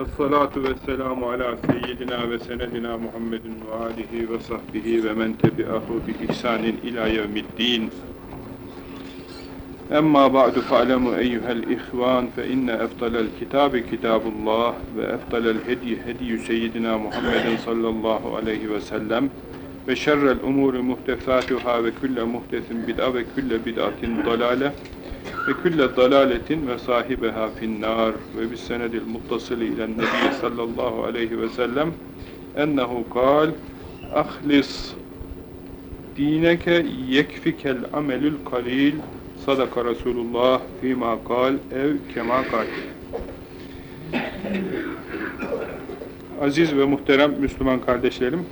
والصلاة والسلام على سيدنا وسندنا محمد وآله وصحبه ومن تبعه بإحسان إلى يوم الدين. أما بعد فاعلموا أيها الإخوان فإن أفضل الكتاب كتاب الله وأفضل الهدي هدي سيدنا محمد صلى الله عليه وسلم وشر الأمور محدثاتها وكل محدث بدعة وكل بدعة ضلالة. Ve külle dalaletin ve sahibeha finnâr ve bis senedil muttasili ilen nebi sallallahu aleyhi ve sellem ennehu kal ahlis dineke yekfikel amelül kalil sadaka Resulullah fîmâ kal ev kema kal Aziz ve muhterem Müslüman kardeşlerim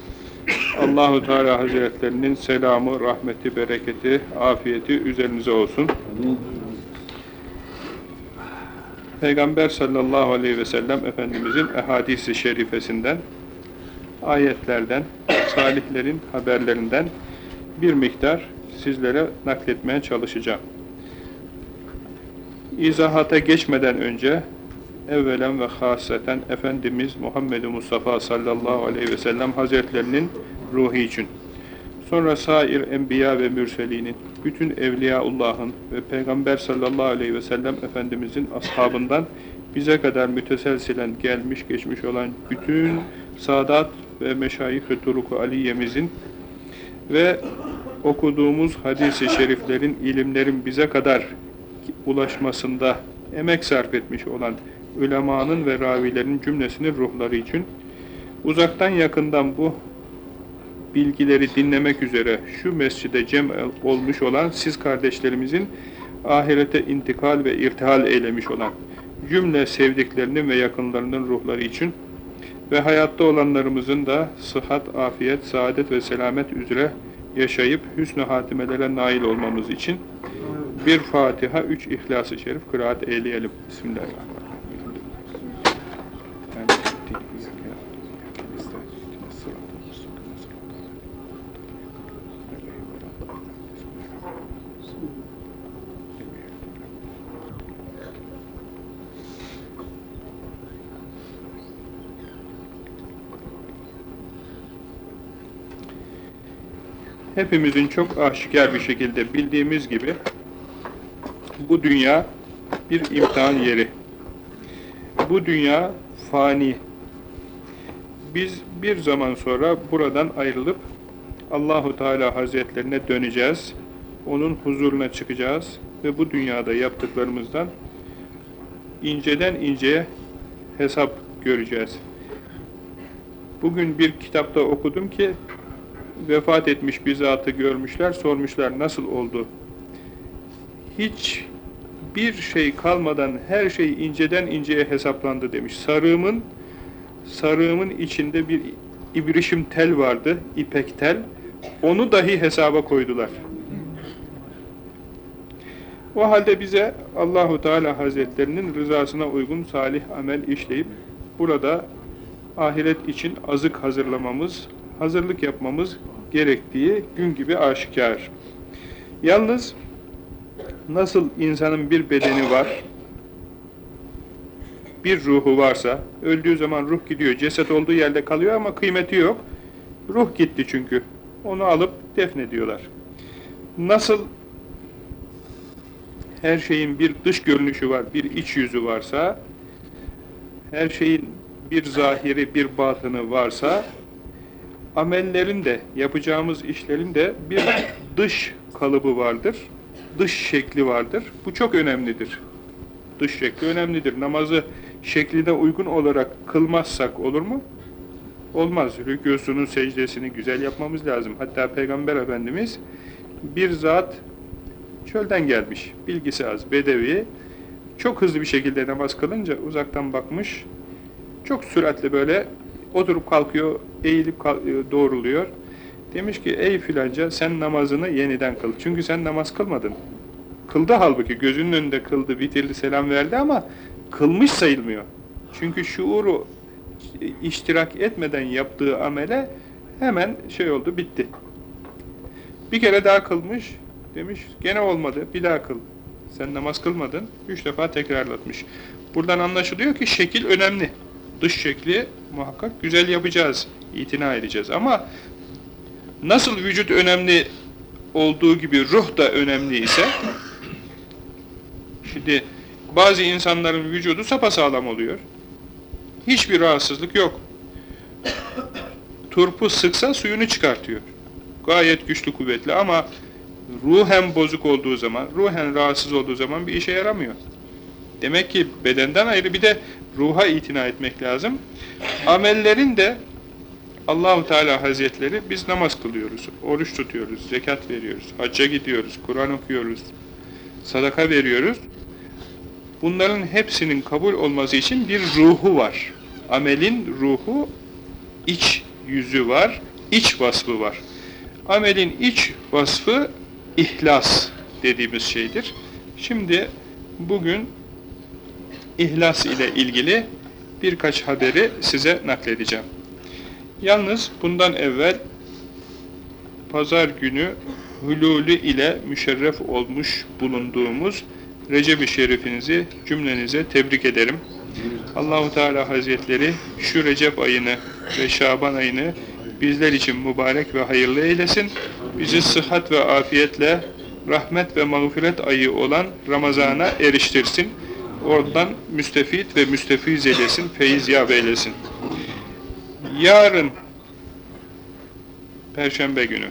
Allahu Teala Hazretlerinin selamı, rahmeti, bereketi, afiyeti üzerinize olsun. Amin. Peygamber sallallahu aleyhi ve sellem Efendimizin ehadisi şerifesinden, ayetlerden, salihlerin haberlerinden bir miktar sizlere nakletmeye çalışacağım. İzahata geçmeden önce evvelen ve haseten Efendimiz Muhammed Mustafa sallallahu aleyhi ve sellem Hazretlerinin ruhu için Sonra sair enbiya ve mürselinin, bütün evliyaullahın ve Peygamber sallallahu aleyhi ve sellem Efendimizin ashabından bize kadar müteselsilen gelmiş geçmiş olan bütün sadat ve meşayih-i turuk aliyemizin ve okuduğumuz hadis-i şeriflerin, ilimlerin bize kadar ulaşmasında emek sarf etmiş olan ulemanın ve ravilerin cümlesinin ruhları için uzaktan yakından bu bilgileri dinlemek üzere şu mescide cem olmuş olan siz kardeşlerimizin ahirete intikal ve irtihal eylemiş olan cümle sevdiklerinin ve yakınlarının ruhları için ve hayatta olanlarımızın da sıhhat, afiyet, saadet ve selamet üzere yaşayıp hüsnü hatimelere nail olmamız için bir Fatiha, üç İhlas-ı Şerif kıraat eyleyelim. Bismillahirrahmanirrahim. Hepimizin çok aşikar bir şekilde bildiğimiz gibi bu dünya bir imtihan yeri. Bu dünya fani. Biz bir zaman sonra buradan ayrılıp Allahu Teala Hazretlerine döneceğiz. Onun huzuruna çıkacağız ve bu dünyada yaptıklarımızdan inceden inceye hesap göreceğiz. Bugün bir kitapta okudum ki vefat etmiş bir zatı görmüşler, sormuşlar nasıl oldu? Hiç bir şey kalmadan her şey inceden inceye hesaplandı demiş. Sarığımın sarığımın içinde bir ibrişim tel vardı, ipek tel. Onu dahi hesaba koydular. O halde bize Allahu Teala Hazretlerinin rızasına uygun salih amel işleyip burada ahiret için azık hazırlamamız, hazırlık yapmamız gerektiği gün gibi aşikar. Yalnız nasıl insanın bir bedeni var, bir ruhu varsa, öldüğü zaman ruh gidiyor, ceset olduğu yerde kalıyor ama kıymeti yok. Ruh gitti çünkü. Onu alıp defnediyorlar. Nasıl her şeyin bir dış görünüşü var, bir iç yüzü varsa, her şeyin bir zahiri, bir batını varsa, amellerin de, yapacağımız işlerin de bir dış kalıbı vardır, dış şekli vardır. Bu çok önemlidir. Dış şekli önemlidir. Namazı şekline uygun olarak kılmazsak olur mu? Olmaz. Rükûsunu, secdesini güzel yapmamız lazım. Hatta Peygamber Efendimiz bir zat çölden gelmiş, bilgisi az, bedevi, çok hızlı bir şekilde namaz kılınca uzaktan bakmış, çok süratle böyle Oturup kalkıyor, eğilip doğruluyor. Demiş ki ey filanca sen namazını yeniden kıl. Çünkü sen namaz kılmadın. Kıldı halbuki gözünün önünde kıldı, bitirdi, selam verdi ama kılmış sayılmıyor. Çünkü şuuru iştirak etmeden yaptığı amele hemen şey oldu, bitti. Bir kere daha kılmış, demiş gene olmadı, bir daha kıl. Sen namaz kılmadın, üç defa tekrarlatmış. Buradan anlaşılıyor ki şekil önemli. Dış şekli muhakkak güzel yapacağız, itina edeceğiz. Ama nasıl vücut önemli olduğu gibi ruh da önemli ise, şimdi bazı insanların vücudu sapasağlam oluyor. Hiçbir rahatsızlık yok. Turpu sıksa suyunu çıkartıyor. Gayet güçlü kuvvetli ama ruhen bozuk olduğu zaman, ruhen rahatsız olduğu zaman bir işe yaramıyor. Demek ki bedenden ayrı bir de ruha itina etmek lazım. Amellerin de Allahu Teala Hazretleri biz namaz kılıyoruz, oruç tutuyoruz, zekat veriyoruz, hacca gidiyoruz, Kur'an okuyoruz, sadaka veriyoruz. Bunların hepsinin kabul olması için bir ruhu var. Amelin ruhu, iç yüzü var, iç vasfı var. Amelin iç vasfı ihlas dediğimiz şeydir. Şimdi bugün ihlas ile ilgili birkaç haberi size nakledeceğim. Yalnız bundan evvel pazar günü hülulü ile müşerref olmuş bulunduğumuz Recep-i Şerifinizi cümlenize tebrik ederim. Allahu Teala Hazretleri şu Recep ayını ve Şaban ayını bizler için mübarek ve hayırlı eylesin. Bizi sıhhat ve afiyetle rahmet ve mağfiret ayı olan Ramazan'a eriştirsin. Oradan müstefit ve müstefiz eylesin, feyiz yâb eylesin. Yarın Perşembe günü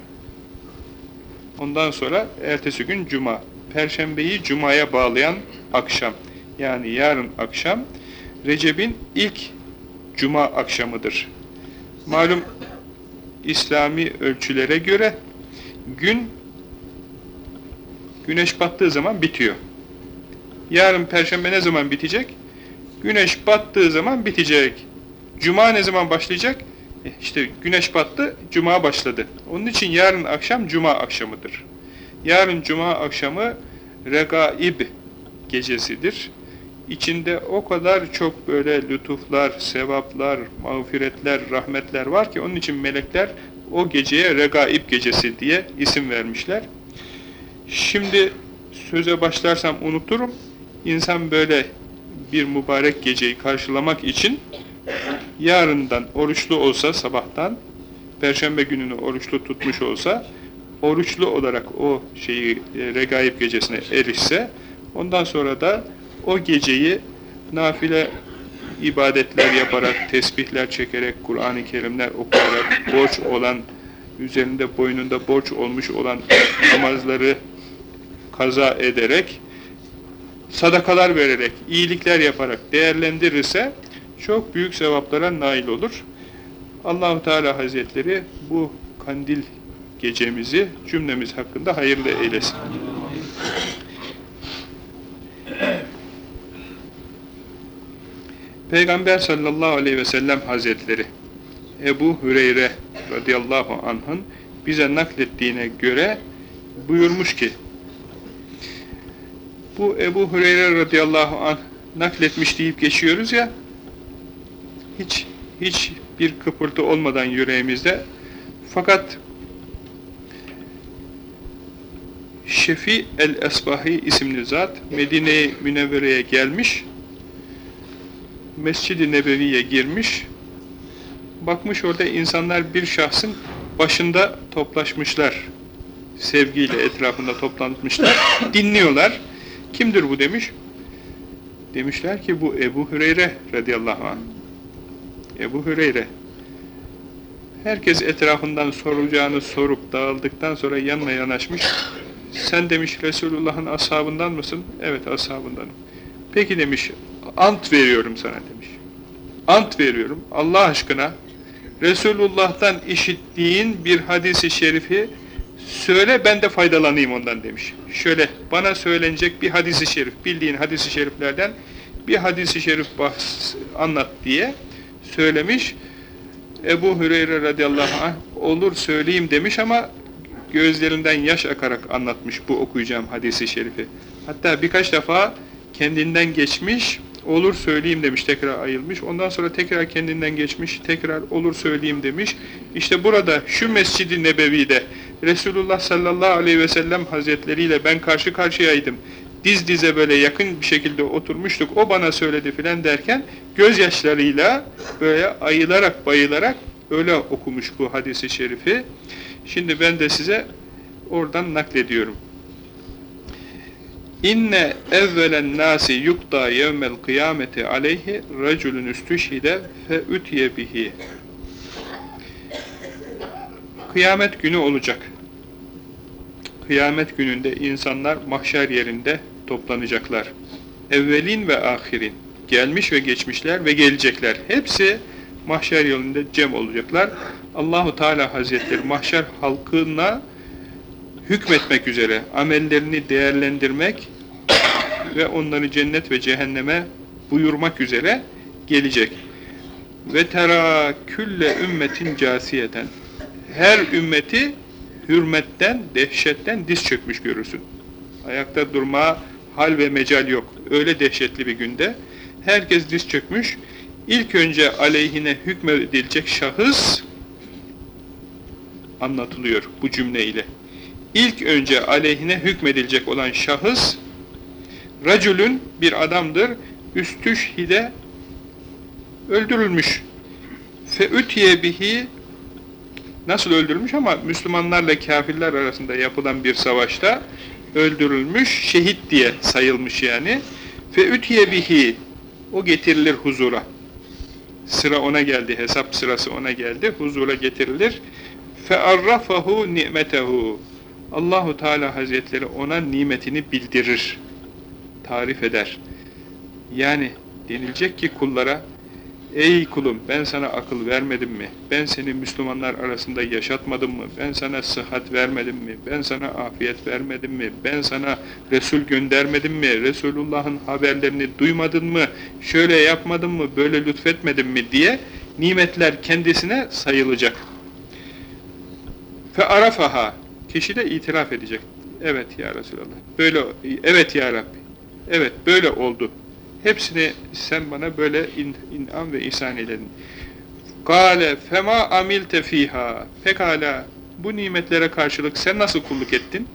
ondan sonra ertesi gün Cuma. Perşembeyi Cuma'ya bağlayan akşam. Yani yarın akşam Recep'in ilk Cuma akşamıdır. Malum İslami ölçülere göre gün güneş battığı zaman bitiyor. Yarın perşembe ne zaman bitecek? Güneş battığı zaman bitecek. Cuma ne zaman başlayacak? E, işte güneş battı, cuma başladı. Onun için yarın akşam cuma akşamıdır. Yarın cuma akşamı regaib gecesidir. İçinde o kadar çok böyle lütuflar, sevaplar, mağfiretler, rahmetler var ki onun için melekler o geceye regaib gecesi diye isim vermişler. Şimdi söze başlarsam unuturum. İnsan böyle bir mübarek geceyi karşılamak için yarından oruçlu olsa sabahtan, perşembe gününü oruçlu tutmuş olsa, oruçlu olarak o şeyi e, regaib gecesine erişse, ondan sonra da o geceyi nafile ibadetler yaparak, tesbihler çekerek, Kur'an-ı Kerimler okuyarak, borç olan, üzerinde boynunda borç olmuş olan namazları kaza ederek, sadakalar vererek, iyilikler yaparak değerlendirirse çok büyük sevaplara nail olur. Allahu Teala Hazretleri bu kandil gecemizi cümlemiz hakkında hayırlı eylesin. Peygamber sallallahu aleyhi ve sellem Hazretleri Ebu Hüreyre radıyallahu anh'ın bize naklettiğine göre buyurmuş ki bu Ebu Hüreyre radıyallahu anh nakletmiş deyip geçiyoruz ya hiç hiç bir kıpırtı olmadan yüreğimizde. Fakat Şefi el-Esbahi isimli zat Medine-i Münevvere'ye gelmiş Mescid-i Nebevi'ye girmiş. Bakmış orada insanlar bir şahsın başında toplaşmışlar. Sevgiyle etrafında toplanmışlar. Dinliyorlar Kimdir bu demiş? Demişler ki bu Ebu Hüreyre radıyallahu anh. Ebu Hüreyre. Herkes etrafından soracağını sorup dağıldıktan sonra yanına yanaşmış. Sen demiş Resulullah'ın ashabından mısın? Evet ashabındanım. Peki demiş ant veriyorum sana demiş. Ant veriyorum Allah aşkına Resulullah'tan işittiğin bir hadisi şerifi söyle ben de faydalanayım ondan demiş. Şöyle bana söylenecek bir hadisi şerif, bildiğin hadisi şeriflerden bir hadisi şerif bahs anlat diye söylemiş. Ebu Hüreyre radıyallahu anh olur söyleyeyim demiş ama gözlerinden yaş akarak anlatmış bu okuyacağım hadisi şerifi. Hatta birkaç defa kendinden geçmiş, olur söyleyeyim demiş, tekrar ayılmış. Ondan sonra tekrar kendinden geçmiş, tekrar olur söyleyeyim demiş. İşte burada şu Mescid-i Nebevi'de Resulullah sallallahu aleyhi ve sellem hazretleriyle ben karşı karşıyaydım. diz dize böyle yakın bir şekilde oturmuştuk, o bana söyledi filan derken gözyaşlarıyla böyle ayılarak bayılarak öyle okumuş bu hadisi şerifi. Şimdi ben de size oradan naklediyorum. İnne evvelen nasi yukta yevmel kıyameti aleyhi raculun üstüşhide fe ütye bihi. Kıyamet günü olacak. Kıyamet gününde insanlar mahşer yerinde toplanacaklar. Evvelin ve ahirin, gelmiş ve geçmişler ve gelecekler. Hepsi mahşer yolunda cem olacaklar. Allahu Teala Hazretleri mahşer halkına hükmetmek üzere amellerini değerlendirmek ve onları cennet ve cehenneme buyurmak üzere gelecek. Ve tera külle ümmetin casiyeten her ümmeti hürmetten, dehşetten diz çökmüş görürsün. Ayakta durma hal ve mecal yok. Öyle dehşetli bir günde herkes diz çökmüş. İlk önce aleyhine hükmedilecek şahıs anlatılıyor bu cümle ile. İlk önce aleyhine hükmedilecek olan şahıs racülün bir adamdır. Üstüşhide öldürülmüş. Feütiye bihi nasıl öldürülmüş ama Müslümanlarla kafirler arasında yapılan bir savaşta öldürülmüş, şehit diye sayılmış yani. Feütiye bihi o getirilir huzura. Sıra ona geldi, hesap sırası ona geldi, huzura getirilir. Fearrafahu ni'metehu. Allahu Teala Hazretleri ona nimetini bildirir, tarif eder. Yani denilecek ki kullara Ey kulum ben sana akıl vermedim mi? Ben seni Müslümanlar arasında yaşatmadım mı? Ben sana sıhhat vermedim mi? Ben sana afiyet vermedim mi? Ben sana Resul göndermedim mi? Resulullah'ın haberlerini duymadın mı? Şöyle yapmadın mı? Böyle lütfetmedin mi? diye nimetler kendisine sayılacak. Fe arafaha kişi de itiraf edecek. Evet ya Resulallah. Böyle evet ya Rabbi. Evet böyle oldu. Hepsini sen bana böyle in, inam ve ihsan eyledin. Kale fema amilte fiha. Pekala bu nimetlere karşılık sen nasıl kulluk ettin?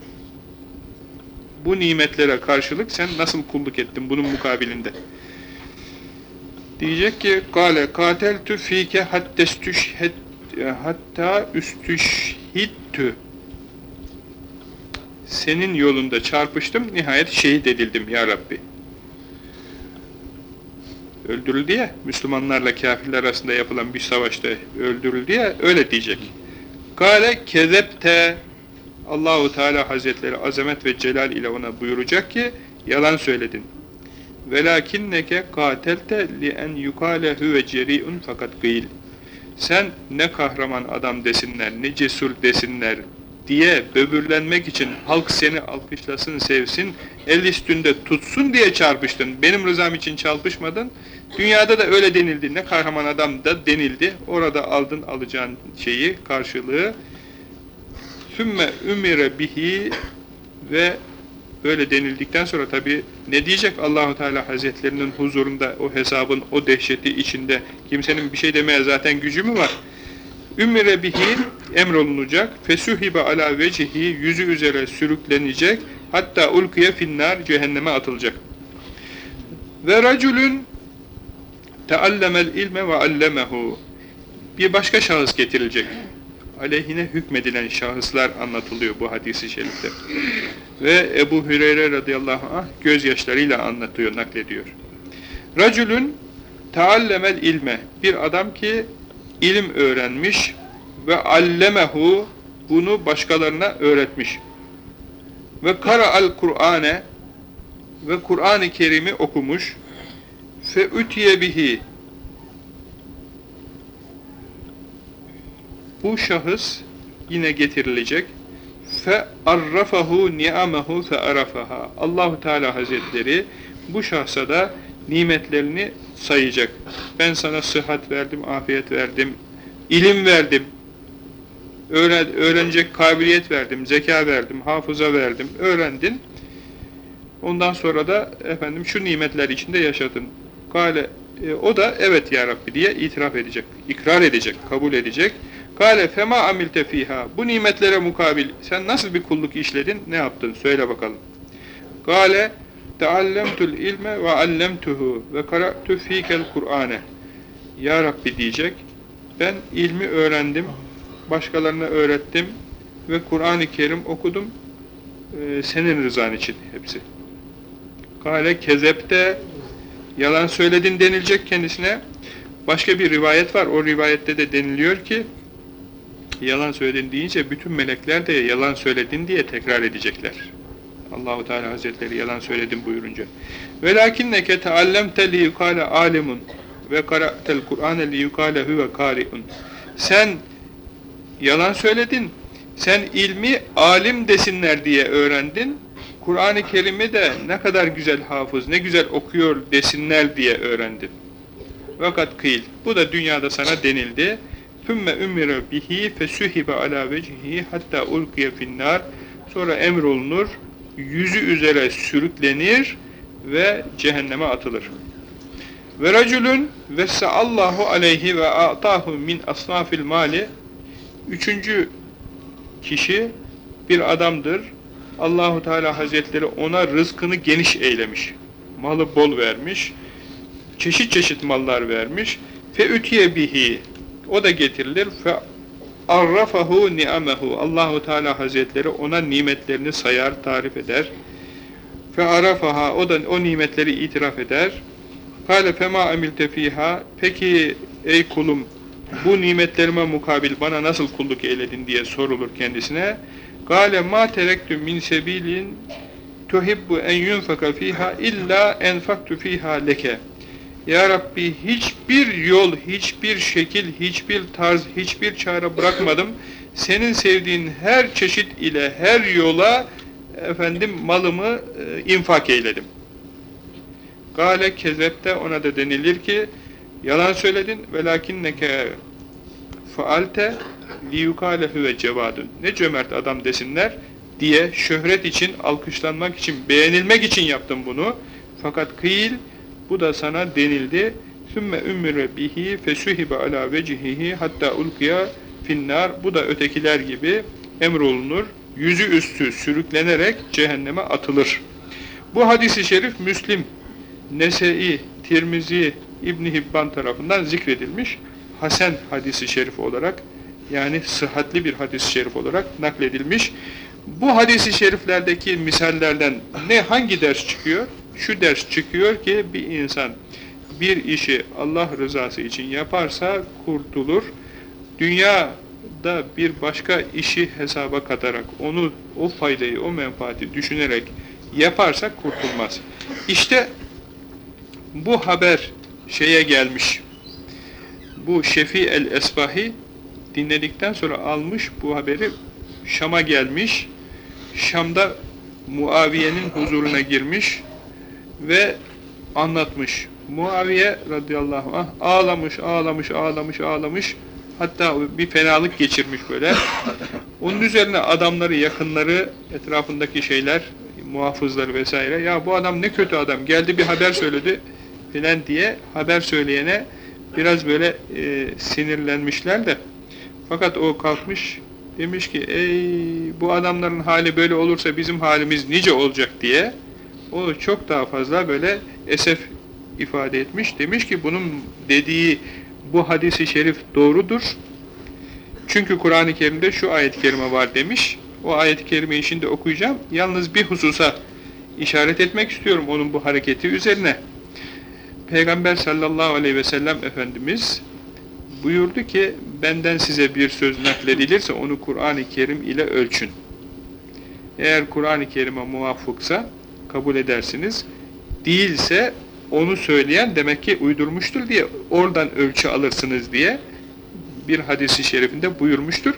Bu nimetlere karşılık sen nasıl kulluk ettin bunun mukabilinde? Diyecek ki kale kateltu fike hattestüşhed hatta üstüşhittü senin yolunda çarpıştım, nihayet şehit edildim ya Rabbi öldürüldü ya, Müslümanlarla kafirler arasında yapılan bir savaşta öldürüldü ya, öyle diyecek. Kale kezepte Allahu Teala Hazretleri azamet ve celal ile ona buyuracak ki yalan söyledin. Velakinneke katelte li en yukale huve ceriun fakat gıyl. Sen ne kahraman adam desinler, ne cesur desinler diye böbürlenmek için halk seni alkışlasın, sevsin, el üstünde tutsun diye çarpıştın. Benim rızam için çarpışmadın. Dünyada da öyle denildi. Ne kahraman adam da denildi. Orada aldın alacağın şeyi, karşılığı. Sümme ümire bihi ve böyle denildikten sonra tabi ne diyecek Allahu Teala Hazretlerinin huzurunda o hesabın o dehşeti içinde kimsenin bir şey demeye zaten gücü mü var? Ümmire bihi emrolunacak. Fesuhibe ala vecihi yüzü üzere sürüklenecek. Hatta ulkiye finnar cehenneme atılacak. Ve racülün teallemel ilme ve allemehu. Bir başka şahıs getirilecek. Aleyhine hükmedilen şahıslar anlatılıyor bu hadisi şerifte. Ve Ebu Hüreyre radıyallahu anh gözyaşlarıyla anlatıyor, naklediyor. Racülün teallemel ilme. Bir adam ki ilim öğrenmiş ve allemehu bunu başkalarına öğretmiş. Ve kara'al Kur'ane ve Kur'an-ı Kerim'i okumuş. Fe ütiye bihi bu şahıs yine getirilecek. Fe arrafahu ni'amehu fe arafaha. Allahu Teala Hazretleri bu şahsa da nimetlerini sayacak. Ben sana sıhhat verdim, afiyet verdim, ilim verdim, öğren, öğrenecek kabiliyet verdim, zeka verdim, hafıza verdim, öğrendin. Ondan sonra da efendim şu nimetler içinde yaşadın. Kale, e, o da evet ya Rabbi diye itiraf edecek, ikrar edecek, kabul edecek. Kale fema amilte fiha. Bu nimetlere mukabil sen nasıl bir kulluk işledin, ne yaptın? Söyle bakalım. Kale Teallemtul ilme ve allemtuhu ve kara'tu fikel Kur'ane. Ya Rabbi diyecek. Ben ilmi öğrendim, başkalarına öğrettim ve Kur'an-ı Kerim okudum. Ee, senin rızan için hepsi. Kale kezepte yalan söyledin denilecek kendisine. Başka bir rivayet var. O rivayette de deniliyor ki yalan söyledin deyince bütün melekler de yalan söyledin diye tekrar edecekler. Allahu Teala Hazretleri yalan söyledim buyurunca. Velakinneke teallemte li yukale alimun ve kara'tel Kur'ane li yukale huve kariun. Sen yalan söyledin. Sen ilmi alim desinler diye öğrendin. Kur'an-ı Kerim'i de ne kadar güzel hafız, ne güzel okuyor desinler diye öğrendin. Fakat kıyıl. Bu da dünyada sana denildi. Fümme ümmire bihi fesuhibe ala vecihi hatta ulkiye finnar. Sonra emrolunur, yüzü üzere sürüklenir ve cehenneme atılır. Ve racülün Allahu aleyhi ve a'tahu min asnafil mali Üçüncü kişi bir adamdır. Allahu Teala Hazretleri ona rızkını geniş eylemiş. Malı bol vermiş. Çeşit çeşit mallar vermiş. Fe ütüye bihi o da getirilir. Fe arrafahu ni'amehu. Allahu Teala Hazretleri ona nimetlerini sayar, tarif eder. Fe arafaha o da o nimetleri itiraf eder. Kale fema amilte fiha. Peki ey kulum bu nimetlerime mukabil bana nasıl kulluk eyledin diye sorulur kendisine. Gale ma terektü min sebilin tuhibbu en yunfaka fiha illa enfaktu fiha leke. Ya Rabbi hiçbir yol, hiçbir şekil, hiçbir tarz, hiçbir çare bırakmadım. Senin sevdiğin her çeşit ile her yola efendim malımı e, infak eyledim. Gale kezepte ona da denilir ki yalan söyledin velakinneke faalte liyukale huve cevadun. Ne cömert adam desinler diye şöhret için, alkışlanmak için, beğenilmek için yaptım bunu. Fakat kıyıl bu da sana denildi. Sümme ümmüre bihi fesuhibe ala vecihihi hatta ulkiya finnar. Bu da ötekiler gibi emrolunur. Yüzü üstü sürüklenerek cehenneme atılır. Bu hadisi şerif Müslim, Nese'i, Tirmizi, İbni Hibban tarafından zikredilmiş. Hasan hadisi şerif olarak yani sıhhatli bir hadis-i şerif olarak nakledilmiş. Bu hadis-i şeriflerdeki misallerden ne hangi ders çıkıyor? Şu ders çıkıyor ki bir insan bir işi Allah rızası için yaparsa kurtulur. Dünyada bir başka işi hesaba katarak onu o faydayı, o menfaati düşünerek yaparsa kurtulmaz. İşte bu haber şeye gelmiş. Bu Şefi el-Esbahi dinledikten sonra almış bu haberi Şam'a gelmiş. Şam'da Muaviye'nin huzuruna girmiş ve anlatmış. Muaviye radıyallahu anh ağlamış, ağlamış, ağlamış, ağlamış. Hatta bir fenalık geçirmiş böyle. Onun üzerine adamları, yakınları, etrafındaki şeyler, muhafızları vesaire. Ya bu adam ne kötü adam, geldi bir haber söyledi filan diye haber söyleyene biraz böyle e, sinirlenmişler de fakat o kalkmış demiş ki ey bu adamların hali böyle olursa bizim halimiz nice olacak diye o çok daha fazla böyle esef ifade etmiş. Demiş ki bunun dediği bu hadisi şerif doğrudur. Çünkü Kur'an-ı Kerim'de şu ayet-i kerime var demiş. O ayet-i kerimeyi şimdi okuyacağım. Yalnız bir hususa işaret etmek istiyorum onun bu hareketi üzerine. Peygamber sallallahu aleyhi ve sellem Efendimiz buyurdu ki benden size bir söz nakledilirse onu Kur'an-ı Kerim ile ölçün. Eğer Kur'an-ı Kerim'e muvafıksa kabul edersiniz. Değilse onu söyleyen demek ki uydurmuştur diye oradan ölçü alırsınız diye bir hadisi şerifinde buyurmuştur.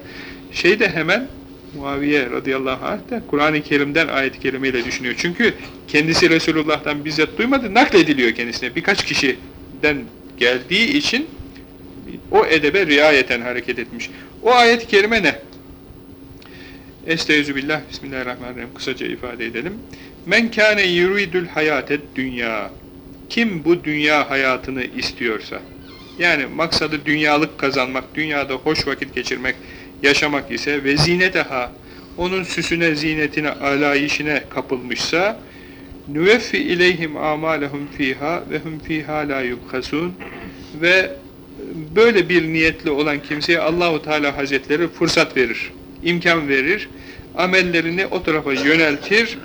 Şey de hemen Muaviye radıyallahu anh da Kur'an-ı Kerim'den ayet-i kerimeyle düşünüyor. Çünkü kendisi Resulullah'tan bizzat duymadı, naklediliyor kendisine. Birkaç kişiden geldiği için o edebe riayeten hareket etmiş. O ayet-i kerime ne? Estaizu billah, bismillahirrahmanirrahim. Kısaca ifade edelim. Men kâne yuridul hayatet dünya. Kim bu dünya hayatını istiyorsa, yani maksadı dünyalık kazanmak, dünyada hoş vakit geçirmek, yaşamak ise ve zineteha, onun süsüne, zinetine, alayişine kapılmışsa, Nüveffi ileyhim amalehum fiha ve hum fiha la yubhasun ve böyle bir niyetli olan kimseye Allahu Teala Hazretleri fırsat verir, imkan verir, amellerini o tarafa yöneltir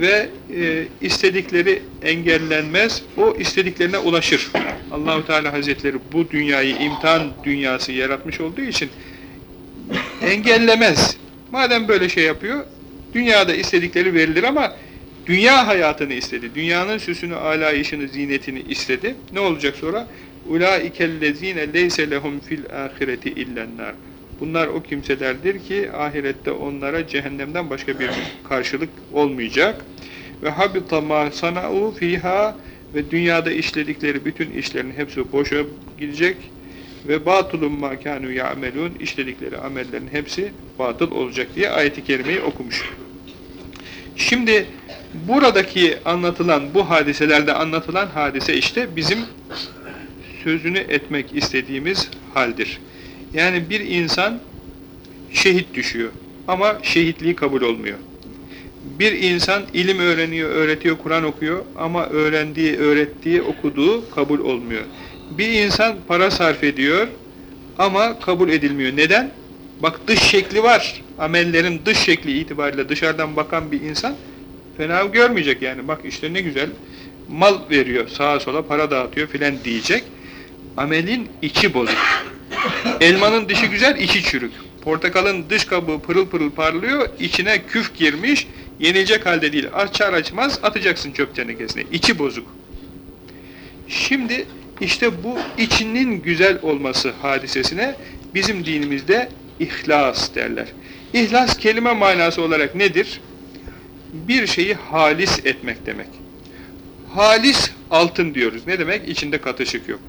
ve e, istedikleri engellenmez, o istediklerine ulaşır. Allahu Teala Hazretleri bu dünyayı imtihan dünyası yaratmış olduğu için engellemez. Madem böyle şey yapıyor, dünyada istedikleri verilir ama dünya hayatını istedi. Dünyanın süsünü, alayışını, zinetini istedi. Ne olacak sonra? Ulaikellezine leyse lehum fil ahireti illennar. Bunlar o kimselerdir ki ahirette onlara cehennemden başka bir karşılık olmayacak. Ve habita ma sanau fiha ve dünyada işledikleri bütün işlerin hepsi boşa gidecek ve batulun ma kanu ya'melun işledikleri amellerin hepsi batıl olacak diye ayeti kerimeyi okumuş. Şimdi buradaki anlatılan bu hadiselerde anlatılan hadise işte bizim sözünü etmek istediğimiz haldir. Yani bir insan şehit düşüyor ama şehitliği kabul olmuyor. Bir insan ilim öğreniyor, öğretiyor, Kur'an okuyor ama öğrendiği, öğrettiği, okuduğu kabul olmuyor. Bir insan para sarf ediyor ama kabul edilmiyor. Neden? Bak dış şekli var. Amellerin dış şekli itibariyle dışarıdan bakan bir insan fena görmeyecek yani. Bak işte ne güzel mal veriyor, sağa sola para dağıtıyor filan diyecek. Amelin içi bozuk. Elmanın dışı güzel, içi çürük. Portakalın dış kabuğu pırıl pırıl parlıyor, içine küf girmiş, yenilecek halde değil. Açar açmaz atacaksın çöp tenekesine. İçi bozuk. Şimdi işte bu içinin güzel olması hadisesine bizim dinimizde ihlas derler. İhlas kelime manası olarak nedir? Bir şeyi halis etmek demek. Halis altın diyoruz. Ne demek? İçinde katışık yok.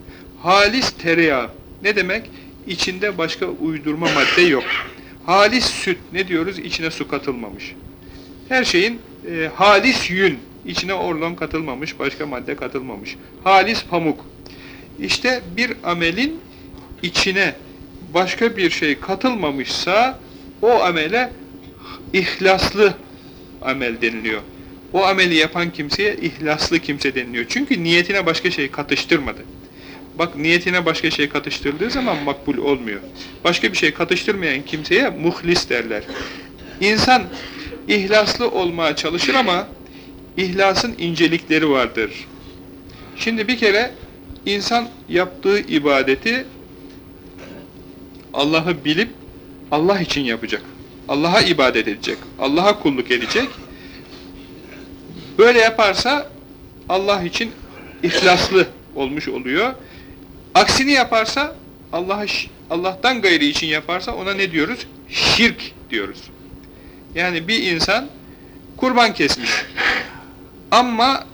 Halis tereyağı. Ne demek? İçinde başka uydurma madde yok. Halis süt. Ne diyoruz? İçine su katılmamış. Her şeyin e, halis yün. İçine orlon katılmamış, başka madde katılmamış. Halis pamuk. İşte bir amelin içine başka bir şey katılmamışsa o amele ihlaslı amel deniliyor. O ameli yapan kimseye ihlaslı kimse deniliyor. Çünkü niyetine başka şey katıştırmadı. Bak niyetine başka şey katıştırdığı zaman makbul olmuyor. Başka bir şey katıştırmayan kimseye muhlis derler. İnsan ihlaslı olmaya çalışır ama ihlasın incelikleri vardır. Şimdi bir kere insan yaptığı ibadeti Allah'ı bilip Allah için yapacak. Allah'a ibadet edecek. Allah'a kulluk edecek. Böyle yaparsa Allah için ihlaslı olmuş oluyor. Aksini yaparsa Allah Allah'tan gayri için yaparsa ona ne diyoruz? Şirk diyoruz. Yani bir insan kurban kesmiş. Ama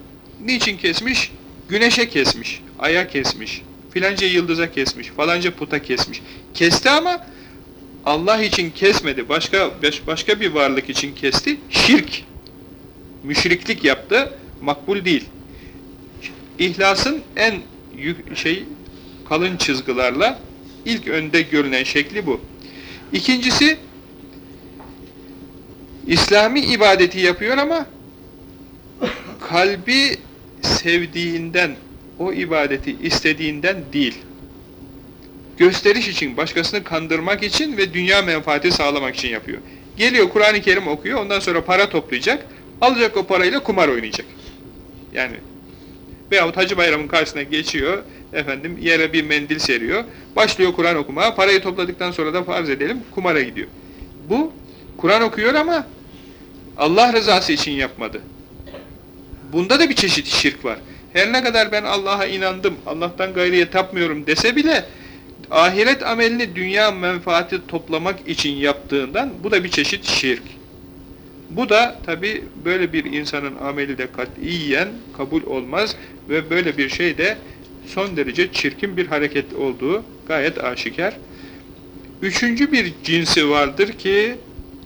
niçin kesmiş? Güneşe kesmiş, aya kesmiş, filanca yıldıza kesmiş, falanca puta kesmiş. Kesti ama Allah için kesmedi. Başka başka bir varlık için kesti. Şirk. Müşriklik yaptı. Makbul değil. İhlasın en şey kalın çizgilerle ilk önde görünen şekli bu. İkincisi İslami ibadeti yapıyor ama kalbi sevdiğinden, o ibadeti istediğinden değil. Gösteriş için, başkasını kandırmak için ve dünya menfaati sağlamak için yapıyor. Geliyor Kur'an-ı Kerim okuyor, ondan sonra para toplayacak, alacak o parayla kumar oynayacak. Yani veyahut Hacı Bayram'ın karşısına geçiyor, efendim yere bir mendil seriyor, başlıyor Kur'an okumaya, parayı topladıktan sonra da farz edelim kumara gidiyor. Bu Kur'an okuyor ama Allah rızası için yapmadı. Bunda da bir çeşit şirk var. Her ne kadar ben Allah'a inandım, Allah'tan gayriye tapmıyorum dese bile ahiret amelini dünya menfaati toplamak için yaptığından bu da bir çeşit şirk. Bu da tabi böyle bir insanın ameli de katiyen kabul olmaz ve böyle bir şey de son derece çirkin bir hareket olduğu gayet aşikar. Üçüncü bir cinsi vardır ki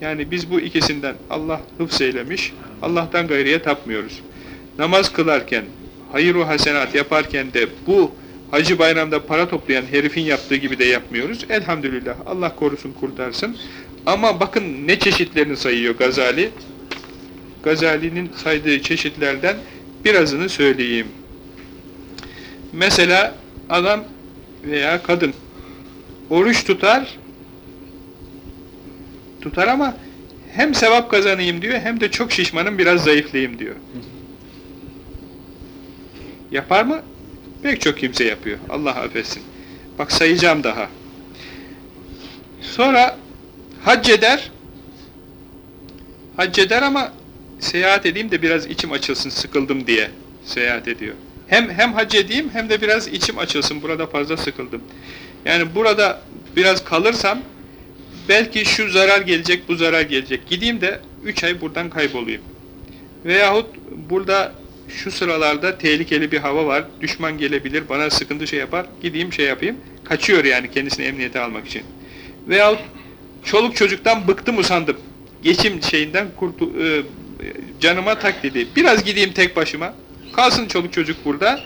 yani biz bu ikisinden Allah hıfz eylemiş, Allah'tan gayriye tapmıyoruz. Namaz kılarken, hayır hasenat yaparken de bu Hacı Bayram'da para toplayan herifin yaptığı gibi de yapmıyoruz. Elhamdülillah Allah korusun kurtarsın. Ama bakın ne çeşitlerini sayıyor Gazali. Gazali'nin saydığı çeşitlerden birazını söyleyeyim. Mesela adam veya kadın oruç tutar tutar ama hem sevap kazanayım diyor hem de çok şişmanım biraz zayıflayayım diyor. Yapar mı? Pek çok kimse yapıyor. Allah affetsin. Bak sayacağım daha. Sonra hac eder. Hac eder ama seyahat edeyim de biraz içim açılsın, sıkıldım diye seyahat ediyor. Hem hem hac edeyim hem de biraz içim açılsın. Burada fazla sıkıldım. Yani burada biraz kalırsam belki şu zarar gelecek, bu zarar gelecek. Gideyim de 3 ay buradan kaybolayım. Veyahut burada şu sıralarda tehlikeli bir hava var, düşman gelebilir, bana sıkıntı şey yapar, gideyim şey yapayım. Kaçıyor yani kendisini emniyete almak için. Veyahut çoluk çocuktan bıktım usandım. Geçim şeyinden kurtu, e, canıma tak dedi. Biraz gideyim tek başıma. Kalsın çoluk çocuk burada.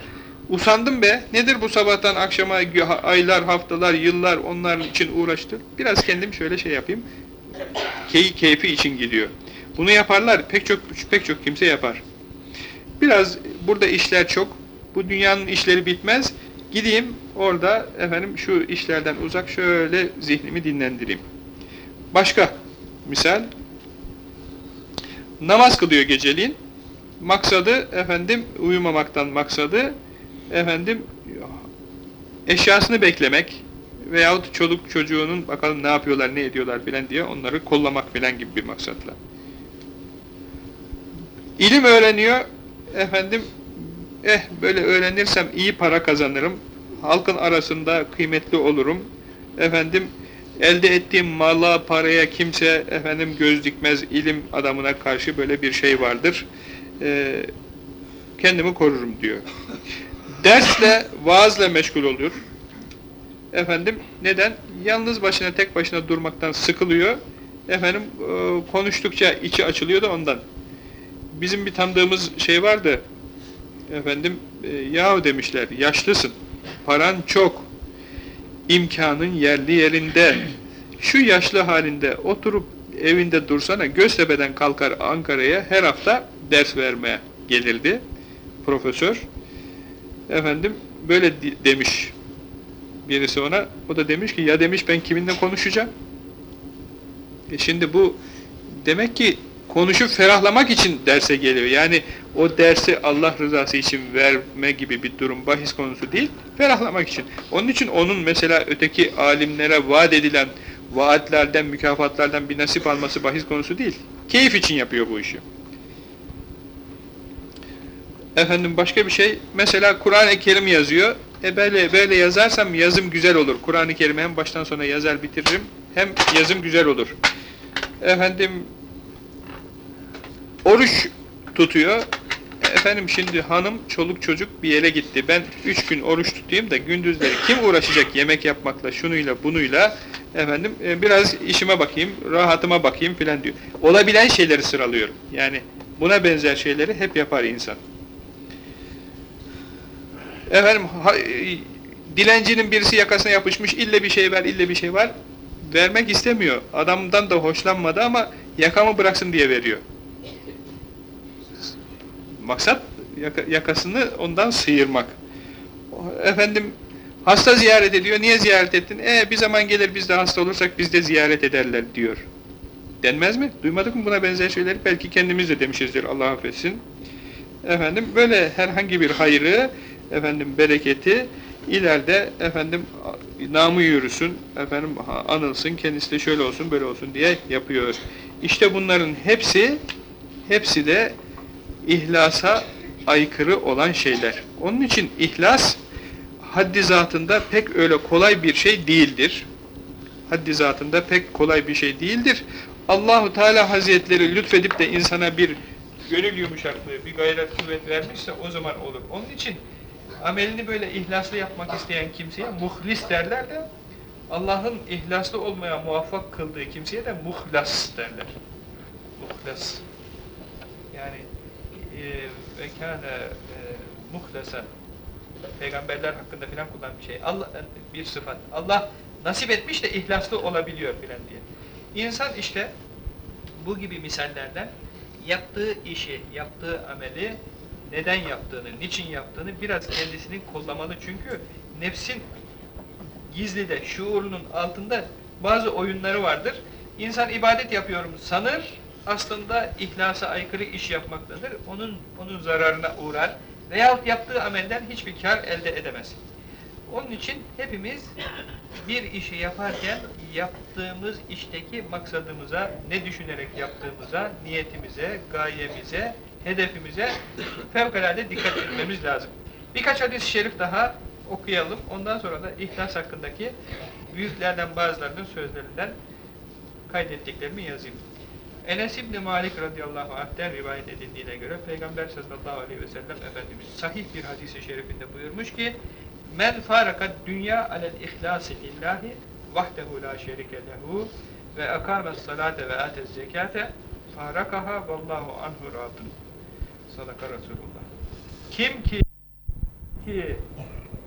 Usandım be. Nedir bu sabahtan akşama aylar, haftalar, yıllar onlar için uğraştı. Biraz kendim şöyle şey yapayım. Key, keyfi için gidiyor. Bunu yaparlar. Pek çok pek çok kimse yapar. Biraz burada işler çok. Bu dünyanın işleri bitmez. Gideyim orada efendim şu işlerden uzak şöyle zihnimi dinlendireyim. Başka misal namaz kılıyor geceliğin. Maksadı efendim uyumamaktan maksadı efendim eşyasını beklemek veyahut çoluk çocuğunun bakalım ne yapıyorlar ne ediyorlar filan diye onları kollamak filan gibi bir maksatla. İlim öğreniyor efendim eh böyle öğrenirsem iyi para kazanırım halkın arasında kıymetli olurum efendim elde ettiğim mala paraya kimse efendim göz dikmez ilim adamına karşı böyle bir şey vardır. Ee, kendimi korurum diyor. Dersle vaazla meşgul olur efendim neden? Yalnız başına tek başına durmaktan sıkılıyor. Efendim e, konuştukça içi açılıyor da ondan. Bizim bir tanıdığımız şey vardı. Efendim, e, yahu demişler, yaşlısın, paran çok, imkanın yerli yerinde, şu yaşlı halinde oturup evinde dursana, Göztepe'den kalkar Ankara'ya her hafta ders vermeye gelirdi profesör. Efendim, böyle demiş birisi ona, o da demiş ki, ya demiş ben kiminle konuşacağım? E şimdi bu, demek ki konuşup ferahlamak için derse geliyor. Yani o dersi Allah rızası için verme gibi bir durum bahis konusu değil, ferahlamak için. Onun için onun mesela öteki alimlere vaat edilen vaatlerden, mükafatlardan bir nasip alması bahis konusu değil. Keyif için yapıyor bu işi. Efendim başka bir şey, mesela Kur'an-ı Kerim yazıyor. E böyle, böyle yazarsam yazım güzel olur. Kur'an-ı Kerim'i hem baştan sona yazar bitiririm, hem yazım güzel olur. Efendim Oruç tutuyor. Efendim şimdi hanım, çoluk çocuk bir yere gitti. Ben üç gün oruç tutayım da gündüzleri kim uğraşacak yemek yapmakla, şunuyla, bunuyla efendim e, biraz işime bakayım, rahatıma bakayım filan diyor. Olabilen şeyleri sıralıyorum. Yani buna benzer şeyleri hep yapar insan. Efendim e, dilencinin birisi yakasına yapışmış, ille bir şey ver, ille bir şey var. Vermek istemiyor. Adamdan da hoşlanmadı ama yakamı bıraksın diye veriyor. Maksat yakasını ondan sıyırmak. Efendim hasta ziyaret ediyor. Niye ziyaret ettin? E bir zaman gelir biz de hasta olursak biz de ziyaret ederler diyor. Denmez mi? Duymadık mı buna benzer şeyleri? Belki kendimiz de demişizdir. Allah affetsin. Efendim böyle herhangi bir hayrı, efendim bereketi ileride efendim namı yürüsün, efendim anılsın, kendisi de şöyle olsun, böyle olsun diye yapıyor. İşte bunların hepsi hepsi de ihlasa aykırı olan şeyler. Onun için ihlas haddi zatında pek öyle kolay bir şey değildir. Haddi zatında pek kolay bir şey değildir. Allahu Teala Hazretleri lütfedip de insana bir gönül yumuşaklığı, bir gayret kuvvet vermişse o zaman olur. Onun için amelini böyle ihlaslı yapmak isteyen kimseye muhlis derler de Allah'ın ihlaslı olmaya muvaffak kıldığı kimseye de muhlas derler. Muhlas. Yani ve kâne muhlesen peygamberler hakkında filan kullanılan bir şey. Allah bir sıfat. Allah nasip etmiş de ihlaslı olabiliyor filan diye. İnsan işte bu gibi misallerden yaptığı işi, yaptığı ameli neden yaptığını, niçin yaptığını biraz kendisinin kollamalı. Çünkü nefsin gizli de şuurunun altında bazı oyunları vardır. İnsan ibadet yapıyorum sanır, aslında ihlasa aykırı iş yapmaktadır. Onun onun zararına uğrar veyahut yaptığı amelden hiçbir kar elde edemez. Onun için hepimiz bir işi yaparken yaptığımız işteki maksadımıza, ne düşünerek yaptığımıza, niyetimize, gayemize, hedefimize fevkalade dikkat etmemiz lazım. Birkaç hadis-i şerif daha okuyalım. Ondan sonra da ihlas hakkındaki büyüklerden bazılarının sözlerinden kaydettiklerimi yazayım. Enes İbni Malik radıyallahu anh'ten rivayet edildiğine göre Peygamber sallallahu aleyhi ve sellem Efendimiz sahih bir hadisi şerifinde buyurmuş ki Men farakat dünya alel ihlasi lillahi vahdehu la şerike lehu ve akames salate ve atez zekate farakaha vallahu anhu radın. Sadaka Resulullah. Kim ki ki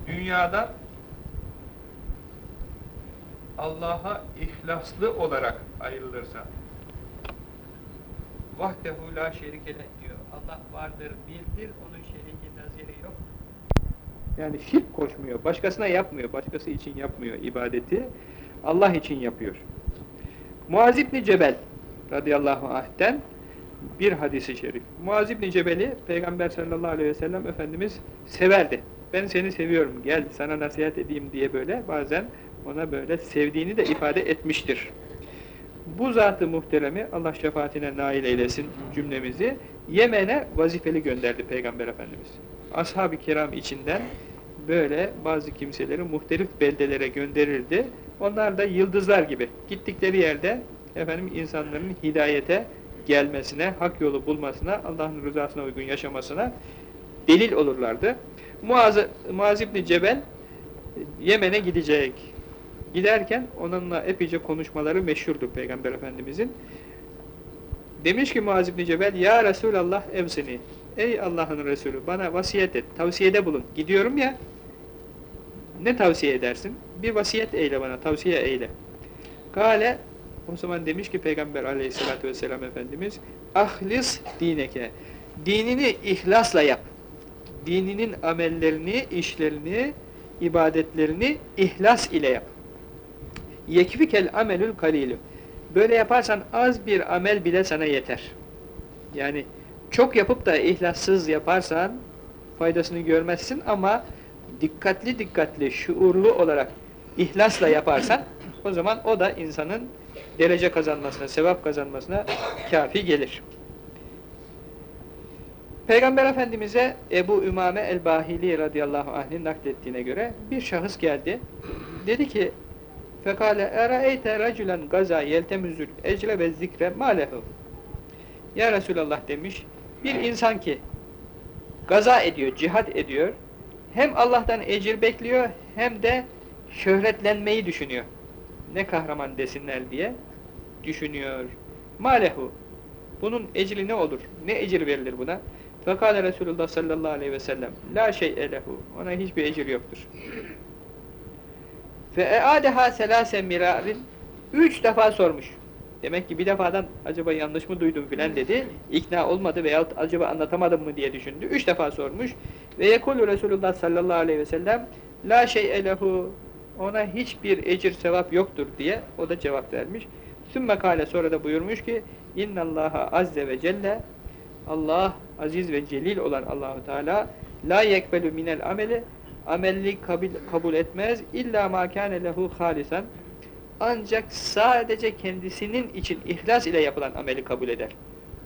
dünyadan Allah'a ihlaslı olarak ayrılırsa vahdehu la şerike diyor. Allah vardır, birdir, onun şeriki naziri yok. Yani şirk koşmuyor, başkasına yapmıyor, başkası için yapmıyor ibadeti, Allah için yapıyor. Muaz İbni Cebel radıyallahu anh'ten bir hadisi şerif. Muaz İbni Cebel'i Peygamber sallallahu aleyhi ve sellem Efendimiz severdi. Ben seni seviyorum, gel sana nasihat edeyim diye böyle bazen ona böyle sevdiğini de ifade etmiştir. Bu zatı muhteremi Allah şefaatine nail eylesin cümlemizi Yemen'e vazifeli gönderdi Peygamber Efendimiz. Ashab-ı kiram içinden böyle bazı kimseleri muhtelif beldelere gönderirdi. Onlar da yıldızlar gibi gittikleri yerde efendim insanların hidayete gelmesine, hak yolu bulmasına, Allah'ın rızasına uygun yaşamasına delil olurlardı. Muaz, Muaz İbni Cebel Yemen'e gidecek. Giderken onunla epeyce konuşmaları meşhurdur Peygamber Efendimizin. Demiş ki Muaz İbni Cebel, Ya Resulallah evsini, ey Allah'ın Resulü bana vasiyet et, tavsiyede bulun. Gidiyorum ya, ne tavsiye edersin? Bir vasiyet eyle bana, tavsiye eyle. Kale, o zaman demiş ki Peygamber aleyhissalatü vesselam Efendimiz, ahlis dineke, dinini ihlasla yap. Dininin amellerini, işlerini, ibadetlerini ihlas ile yap. Yekfikel amelül kalilü. Böyle yaparsan az bir amel bile sana yeter. Yani çok yapıp da ihlassız yaparsan faydasını görmezsin ama dikkatli dikkatli, şuurlu olarak ihlasla yaparsan o zaman o da insanın derece kazanmasına, sevap kazanmasına kafi gelir. Peygamber Efendimiz'e Ebu Ümame el-Bahili radıyallahu anh'in naklettiğine göre bir şahıs geldi. Dedi ki Fekale eraeyte raculen gaza yeltemüzül ecle ve zikre malehu. Ya Resulallah demiş, bir insan ki gaza ediyor, cihat ediyor, hem Allah'tan ecir bekliyor hem de şöhretlenmeyi düşünüyor. Ne kahraman desinler diye düşünüyor. Malehu. Bunun ecri ne olur? Ne ecir verilir buna? Fekale Resulullah sallallahu aleyhi ve sellem La şey elehu. Ona hiçbir ecir yoktur. Fe eadeha selase mirarin üç defa sormuş. Demek ki bir defadan acaba yanlış mı duydum filan dedi. İkna olmadı veyahut acaba anlatamadım mı diye düşündü. Üç defa sormuş. Ve yekulü Resulullah sallallahu aleyhi ve sellem La şey elehu ona hiçbir ecir sevap yoktur diye o da cevap vermiş. Sümme kale sonra da buyurmuş ki İnnallaha azze ve celle Allah aziz ve celil olan Allahu Teala la yekbelu minel ameli amelli kabul, kabul etmez illa ma kâne lehu halisan ancak sadece kendisinin için ihlas ile yapılan ameli kabul eder.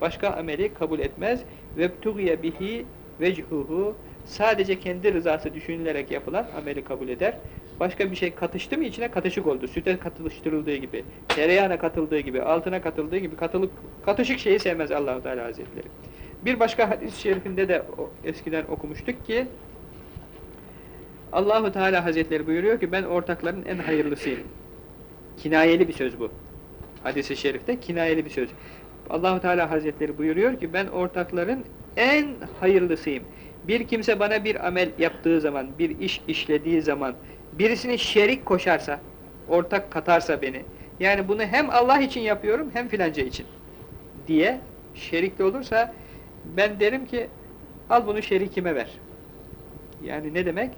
Başka ameli kabul etmez. Ve tuğye bihi vechuhu sadece kendi rızası düşünülerek yapılan ameli kabul eder. Başka bir şey katıştı mı içine katışık oldu. Süte katıştırıldığı gibi, tereyağına katıldığı gibi, altına katıldığı gibi katılık, katışık şeyi sevmez Allahu Teala Hazretleri. Bir başka hadis-i şerifinde de eskiden okumuştuk ki Allahu Teala Hazretleri buyuruyor ki ben ortakların en hayırlısıyım. Kinayeli bir söz bu. Hadis-i şerifte kinayeli bir söz. Allahu Teala Hazretleri buyuruyor ki ben ortakların en hayırlısıyım. Bir kimse bana bir amel yaptığı zaman, bir iş işlediği zaman, birisini şerik koşarsa, ortak katarsa beni, yani bunu hem Allah için yapıyorum hem filanca için diye şerikli olursa ben derim ki Al bunu şerikime ver. Yani ne demek?